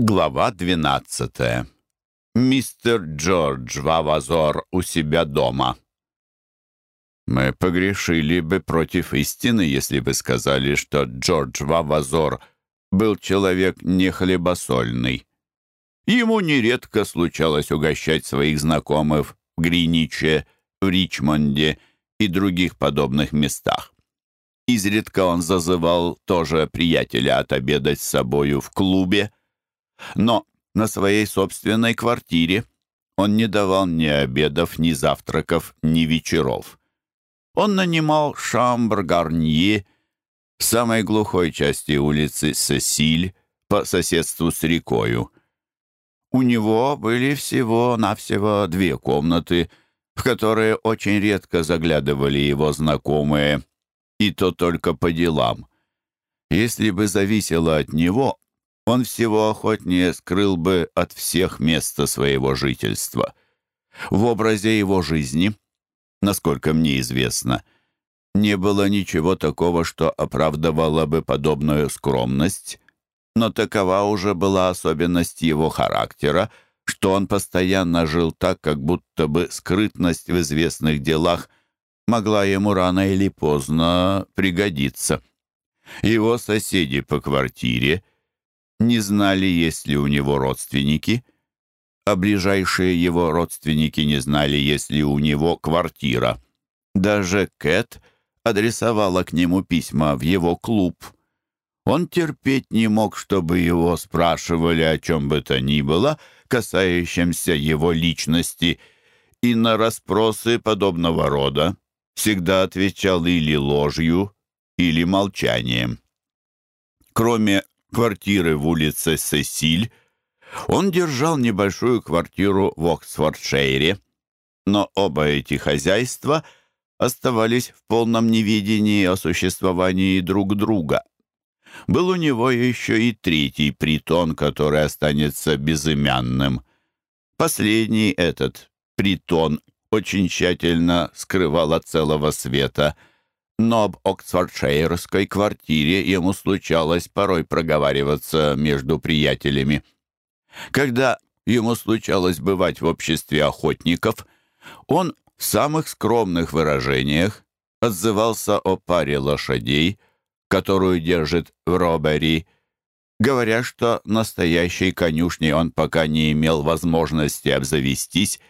Глава 12. Мистер Джордж Вавазор у себя дома. Мы погрешили бы против истины, если бы сказали, что Джордж Вавазор был человек не хлебосольный. Ему нередко случалось угощать своих знакомых в Гриниче, в Ричмонде и других подобных местах. Изредка он зазывал тоже приятеля отобедать с собою в клубе, Но на своей собственной квартире он не давал ни обедов, ни завтраков, ни вечеров. Он нанимал шамбр гарнье в самой глухой части улицы Сесиль по соседству с рекою. У него были всего-навсего две комнаты, в которые очень редко заглядывали его знакомые, и то только по делам. Если бы зависело от него, он всего охотнее скрыл бы от всех место своего жительства. В образе его жизни, насколько мне известно, не было ничего такого, что оправдывало бы подобную скромность, но такова уже была особенность его характера, что он постоянно жил так, как будто бы скрытность в известных делах могла ему рано или поздно пригодиться. Его соседи по квартире — не знали, есть ли у него родственники, а ближайшие его родственники не знали, есть ли у него квартира. Даже Кэт адресовала к нему письма в его клуб. Он терпеть не мог, чтобы его спрашивали о чем бы то ни было, касающемся его личности, и на расспросы подобного рода всегда отвечал или ложью, или молчанием. Кроме квартиры в улице Сесиль. Он держал небольшую квартиру в Оксфордшейре, но оба эти хозяйства оставались в полном невидении о существовании друг друга. Был у него еще и третий притон, который останется безымянным. Последний этот притон очень тщательно скрывал от целого света – но об оксфордшейрской квартире ему случалось порой проговариваться между приятелями. Когда ему случалось бывать в обществе охотников, он в самых скромных выражениях отзывался о паре лошадей, которую держит в Робери, говоря, что настоящей конюшней он пока не имел возможности обзавестись,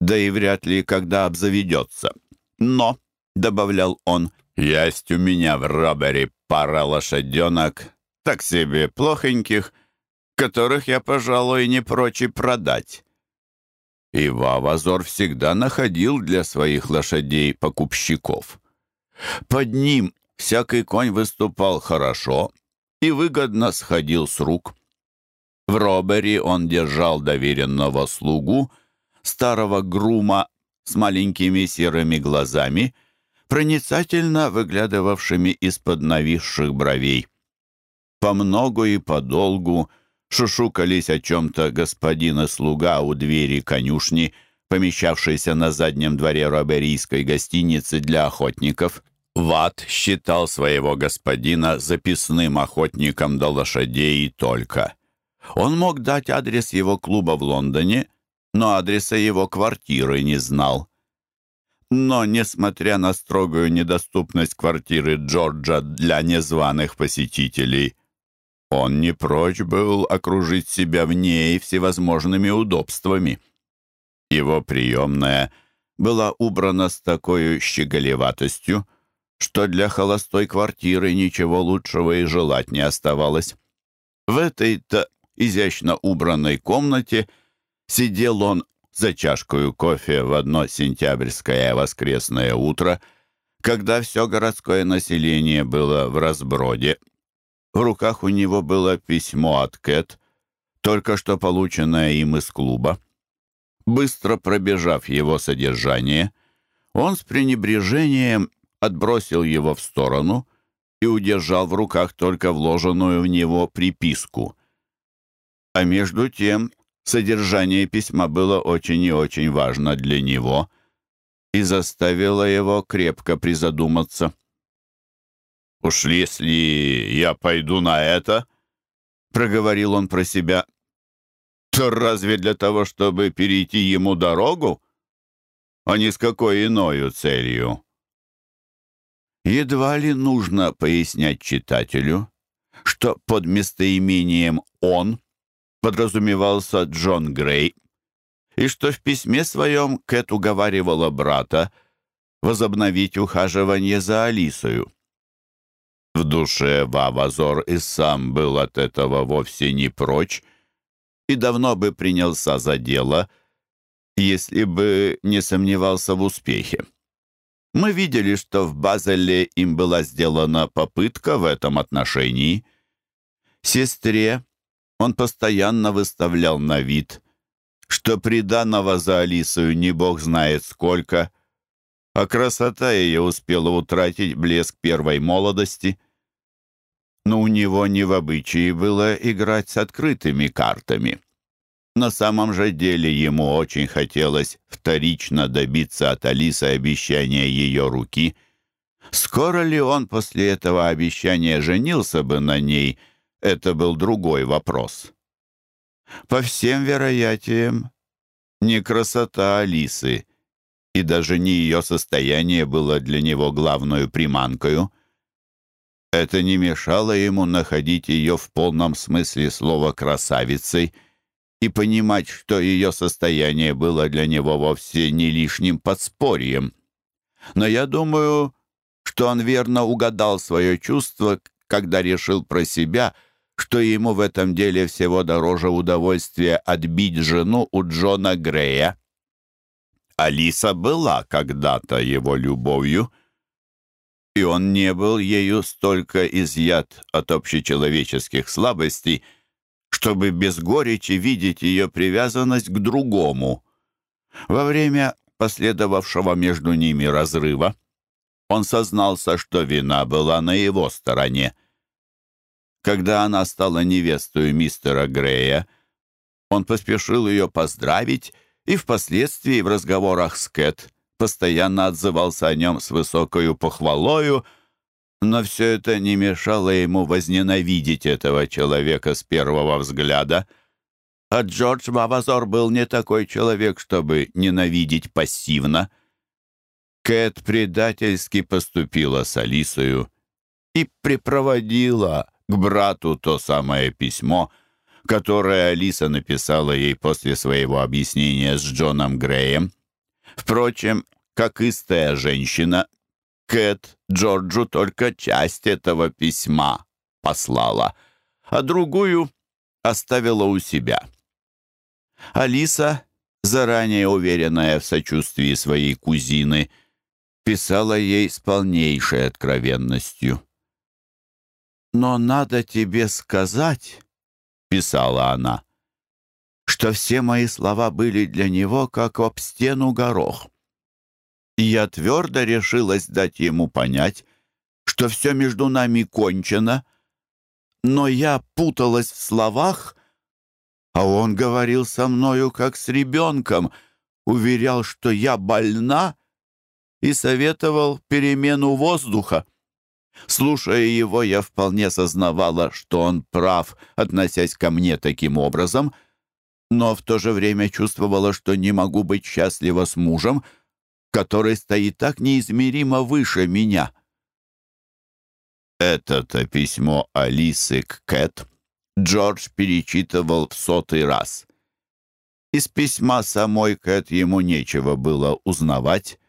да и вряд ли когда обзаведется. Но, — добавлял он, «Есть у меня в Робере пара лошаденок, так себе плохоньких, которых я, пожалуй, не прочь и продать». И Вавазор всегда находил для своих лошадей покупщиков. Под ним всякий конь выступал хорошо и выгодно сходил с рук. В Робере он держал доверенного слугу, старого грума с маленькими серыми глазами — проницательно выглядывавшими из-под нависших бровей. По много и подолгу шушукались о чем-то господин и слуга у двери конюшни, помещавшейся на заднем дворе роберийской гостиницы для охотников. Ват считал своего господина записным охотником до лошадей и только. Он мог дать адрес его клуба в Лондоне, но адреса его квартиры не знал. Но, несмотря на строгую недоступность квартиры Джорджа для незваных посетителей, он не прочь был окружить себя в ней всевозможными удобствами. Его приемная была убрана с такой щеголеватостью, что для холостой квартиры ничего лучшего и желать не оставалось. В этой-то изящно убранной комнате сидел он за чашкой кофе в одно сентябрьское воскресное утро, когда все городское население было в разброде. В руках у него было письмо от Кэт, только что полученное им из клуба. Быстро пробежав его содержание, он с пренебрежением отбросил его в сторону и удержал в руках только вложенную в него приписку. А между тем Содержание письма было очень и очень важно для него и заставило его крепко призадуматься. «Уж если я пойду на это», — проговорил он про себя, — «то разве для того, чтобы перейти ему дорогу, а не с какой иною целью?» Едва ли нужно пояснять читателю, что под местоимением «он» Подразумевался Джон Грей, и что в письме своем Кэт уговаривала брата возобновить ухаживание за Алисою. В душе Вавазор и сам был от этого вовсе не прочь и давно бы принялся за дело, если бы не сомневался в успехе. Мы видели, что в Базеле им была сделана попытка в этом отношении. Сестре он постоянно выставлял на вид, что приданного за Алисою не бог знает сколько, а красота ее успела утратить блеск первой молодости. Но у него не в обычае было играть с открытыми картами. На самом же деле ему очень хотелось вторично добиться от Алисы обещания ее руки. Скоро ли он после этого обещания женился бы на ней — это был другой вопрос. По всем вероятиям, не красота Алисы и даже не ее состояние было для него главную приманкою. Это не мешало ему находить ее в полном смысле слова «красавицей» и понимать, что ее состояние было для него вовсе не лишним подспорьем. Но я думаю, что он верно угадал свое чувство, когда решил про себя — что ему в этом деле всего дороже удовольствие отбить жену у Джона Грея. Алиса была когда-то его любовью, и он не был ею столько изъят от общечеловеческих слабостей, чтобы без горечи видеть ее привязанность к другому. Во время последовавшего между ними разрыва он сознался, что вина была на его стороне когда она стала невестой мистера Грея. Он поспешил ее поздравить и впоследствии в разговорах с Кэт постоянно отзывался о нем с высокою похвалою, но все это не мешало ему возненавидеть этого человека с первого взгляда. А Джордж Бавазор был не такой человек, чтобы ненавидеть пассивно. Кэт предательски поступила с Алисою и припроводила к брату то самое письмо, которое Алиса написала ей после своего объяснения с Джоном Греем. Впрочем, как истая женщина, Кэт Джорджу только часть этого письма послала, а другую оставила у себя. Алиса, заранее уверенная в сочувствии своей кузины, писала ей с полнейшей откровенностью. Но надо тебе сказать, — писала она, — что все мои слова были для него как об стену горох. И я твердо решилась дать ему понять, что все между нами кончено, но я путалась в словах, а он говорил со мною как с ребенком, уверял, что я больна и советовал перемену воздуха. Слушая его, я вполне сознавала, что он прав, относясь ко мне таким образом, но в то же время чувствовала, что не могу быть счастлива с мужем, который стоит так неизмеримо выше меня. Это-то письмо Алисы к Кэт Джордж перечитывал в сотый раз. Из письма самой Кэт ему нечего было узнавать.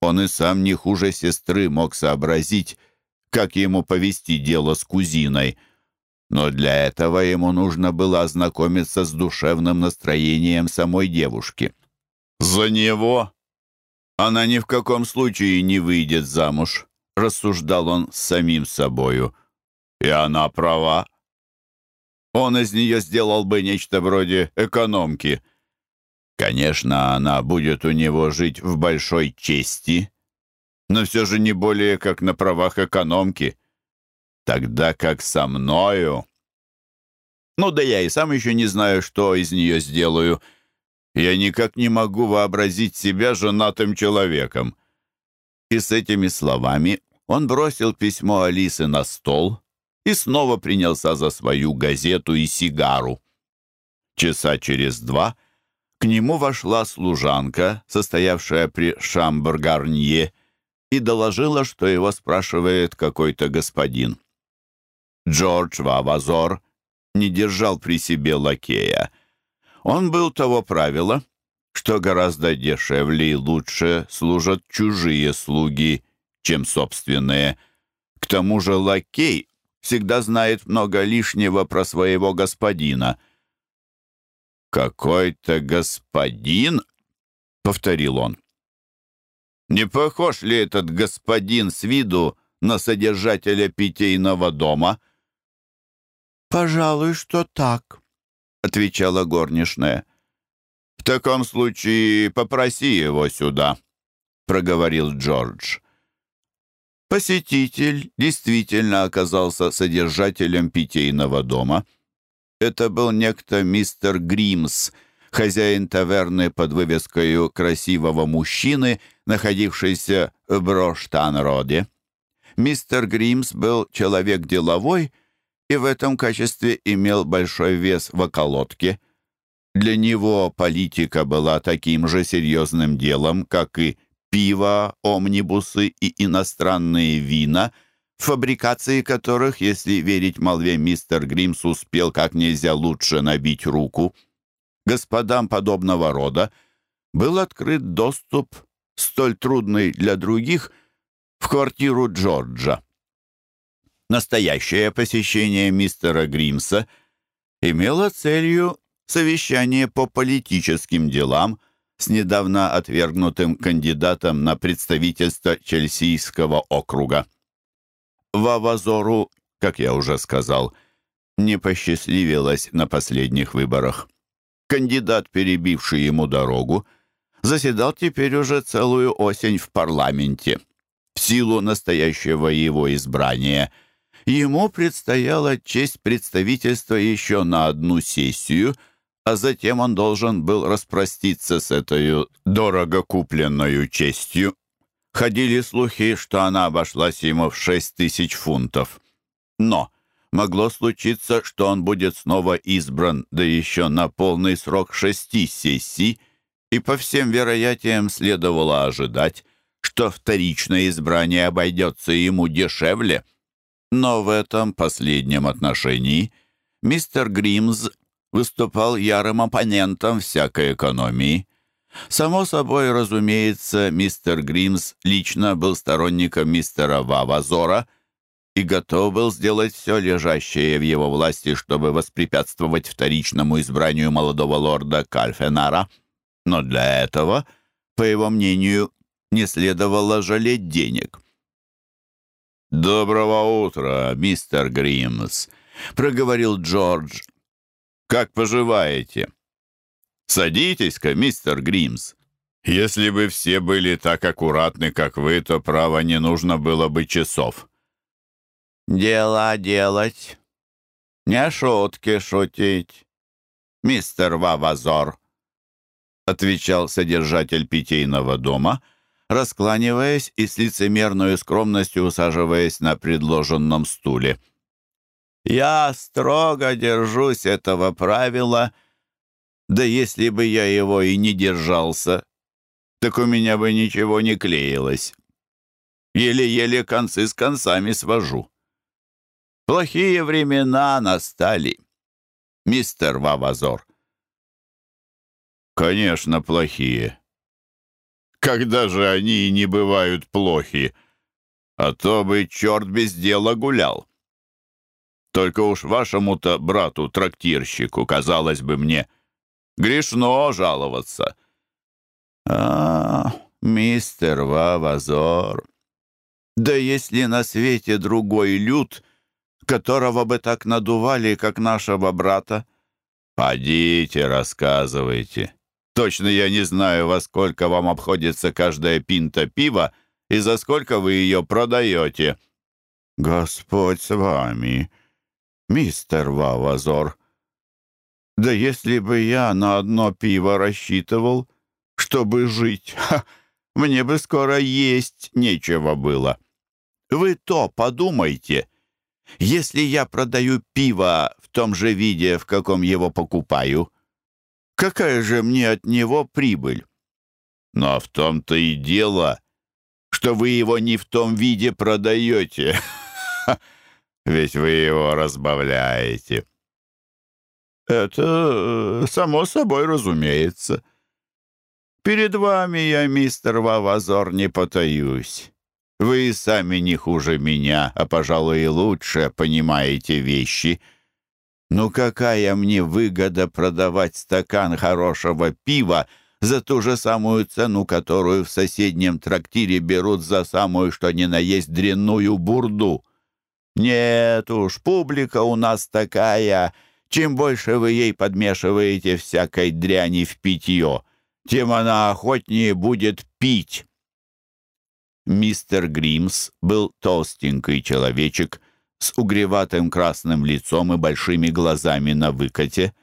Он и сам не хуже сестры мог сообразить, как ему повести дело с кузиной. Но для этого ему нужно было ознакомиться с душевным настроением самой девушки. «За него она ни в каком случае не выйдет замуж», — рассуждал он с самим собою. «И она права. Он из нее сделал бы нечто вроде экономки». Конечно, она будет у него жить в большой чести но все же не более как на правах экономки. Тогда как со мною... Ну да я и сам еще не знаю, что из нее сделаю. Я никак не могу вообразить себя женатым человеком. И с этими словами он бросил письмо Алисы на стол и снова принялся за свою газету и сигару. Часа через два к нему вошла служанка, состоявшая при Шамбаргарнье, и доложила, что его спрашивает какой-то господин. Джордж Вавазор не держал при себе лакея. Он был того правила, что гораздо дешевле и лучше служат чужие слуги, чем собственные. К тому же лакей всегда знает много лишнего про своего господина. «Какой-то господин?» — повторил он. «Не похож ли этот господин с виду на содержателя питейного дома?» «Пожалуй, что так», — отвечала горничная. «В таком случае попроси его сюда», — проговорил Джордж. Посетитель действительно оказался содержателем питейного дома. Это был некто мистер Гримс, хозяин таверны под вывеской красивого мужчины, находившийся в Броштанроде. Мистер Гримс был человек деловой и в этом качестве имел большой вес в околотке. Для него политика была таким же серьезным делом, как и пиво, омнибусы и иностранные вина, фабрикации которых, если верить молве, мистер Гримс успел как нельзя лучше набить руку. Господам подобного рода был открыт доступ столь трудный для других, в квартиру Джорджа. Настоящее посещение мистера Гримса имело целью совещание по политическим делам – с недавно отвергнутым кандидатом на представительство Чельсийского округа. Вавазору, как я уже сказал, не посчастливилось на последних выборах. Кандидат, перебивший ему дорогу, заседал теперь уже целую осень в парламенте. В силу настоящего его избрания ему предстояла честь представительства еще на одну сессию, а затем он должен был распроститься с этой дорого купленной честью. Ходили слухи, что она обошлась ему в шесть тысяч фунтов. Но могло случиться, что он будет снова избран, да еще на полный срок шести сессий – и по всем вероятиям следовало ожидать, что вторичное избрание обойдется ему дешевле. Но в этом последнем отношении мистер Гримс выступал ярым оппонентом всякой экономии. Само собой, разумеется, мистер Гримс лично был сторонником мистера Вавазора и готов был сделать все лежащее в его власти, чтобы воспрепятствовать вторичному избранию молодого лорда Кальфенара – но для этого, по его мнению, не следовало жалеть денег. «Доброго утра, мистер Гримс», — проговорил Джордж. «Как поживаете?» «Садитесь-ка, мистер Гримс. Если бы все были так аккуратны, как вы, то, право, не нужно было бы часов». «Дела делать, не шутки шутить, мистер Вавазор», отвечал содержатель питейного дома, раскланиваясь и с лицемерной скромностью усаживаясь на предложенном стуле. «Я строго держусь этого правила, да если бы я его и не держался, так у меня бы ничего не клеилось. Еле-еле концы с концами свожу. Плохие времена настали, мистер Вавазор». Конечно, плохие. Когда же они не бывают плохи? А то бы черт без дела гулял. Только уж вашему-то брату-трактирщику, казалось бы мне, грешно жаловаться. А, мистер Вавазор, да если на свете другой люд, которого бы так надували, как нашего брата? Подите, рассказывайте. Точно я не знаю, во сколько вам обходится каждая пинта пива и за сколько вы ее продаете». «Господь с вами, мистер Вавазор. Да если бы я на одно пиво рассчитывал, чтобы жить, ха, мне бы скоро есть нечего было. Вы то подумайте». Если я продаю пиво в том же виде, в каком его покупаю, какая же мне от него прибыль? Но в том-то и дело, что вы его не в том виде продаете, ведь вы его разбавляете. Это э, само собой разумеется. Перед вами я, мистер Вавазор, не потаюсь. Вы сами не хуже меня, а, пожалуй, и лучше понимаете вещи — ну какая мне выгода продавать стакан хорошего пива за ту же самую цену, которую в соседнем трактире берут за самую, что ни на есть, дрянную бурду? Нет уж, публика у нас такая. Чем больше вы ей подмешиваете всякой дряни в питье, тем она охотнее будет пить». Мистер Гримс был толстенький человечек, с угреватым красным лицом и большими глазами на выкате.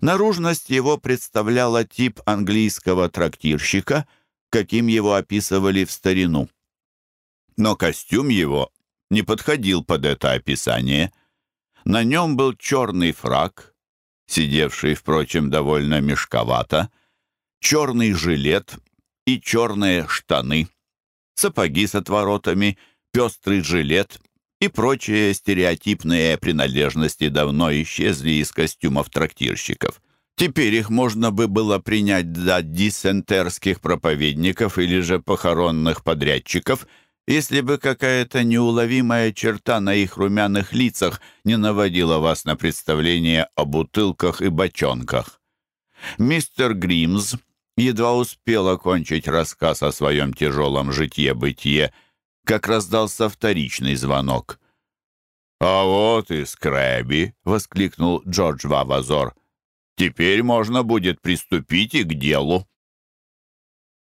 Наружность его представляла тип английского трактирщика, каким его описывали в старину. Но костюм его не подходил под это описание. На нем был черный фраг, сидевший, впрочем, довольно мешковато, черный жилет и черные штаны, сапоги с отворотами, пестрый жилет и прочие стереотипные принадлежности давно исчезли из костюмов трактирщиков. Теперь их можно бы было принять за диссентерских проповедников или же похоронных подрядчиков, если бы какая-то неуловимая черта на их румяных лицах не наводила вас на представление о бутылках и бочонках. Мистер Гримс едва успел окончить рассказ о своем тяжелом житье-бытие, как раздался вторичный звонок. «А вот и Скрэби!» — воскликнул Джордж Вавазор. «Теперь можно будет приступить и к делу».